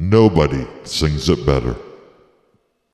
Nobody sings it better.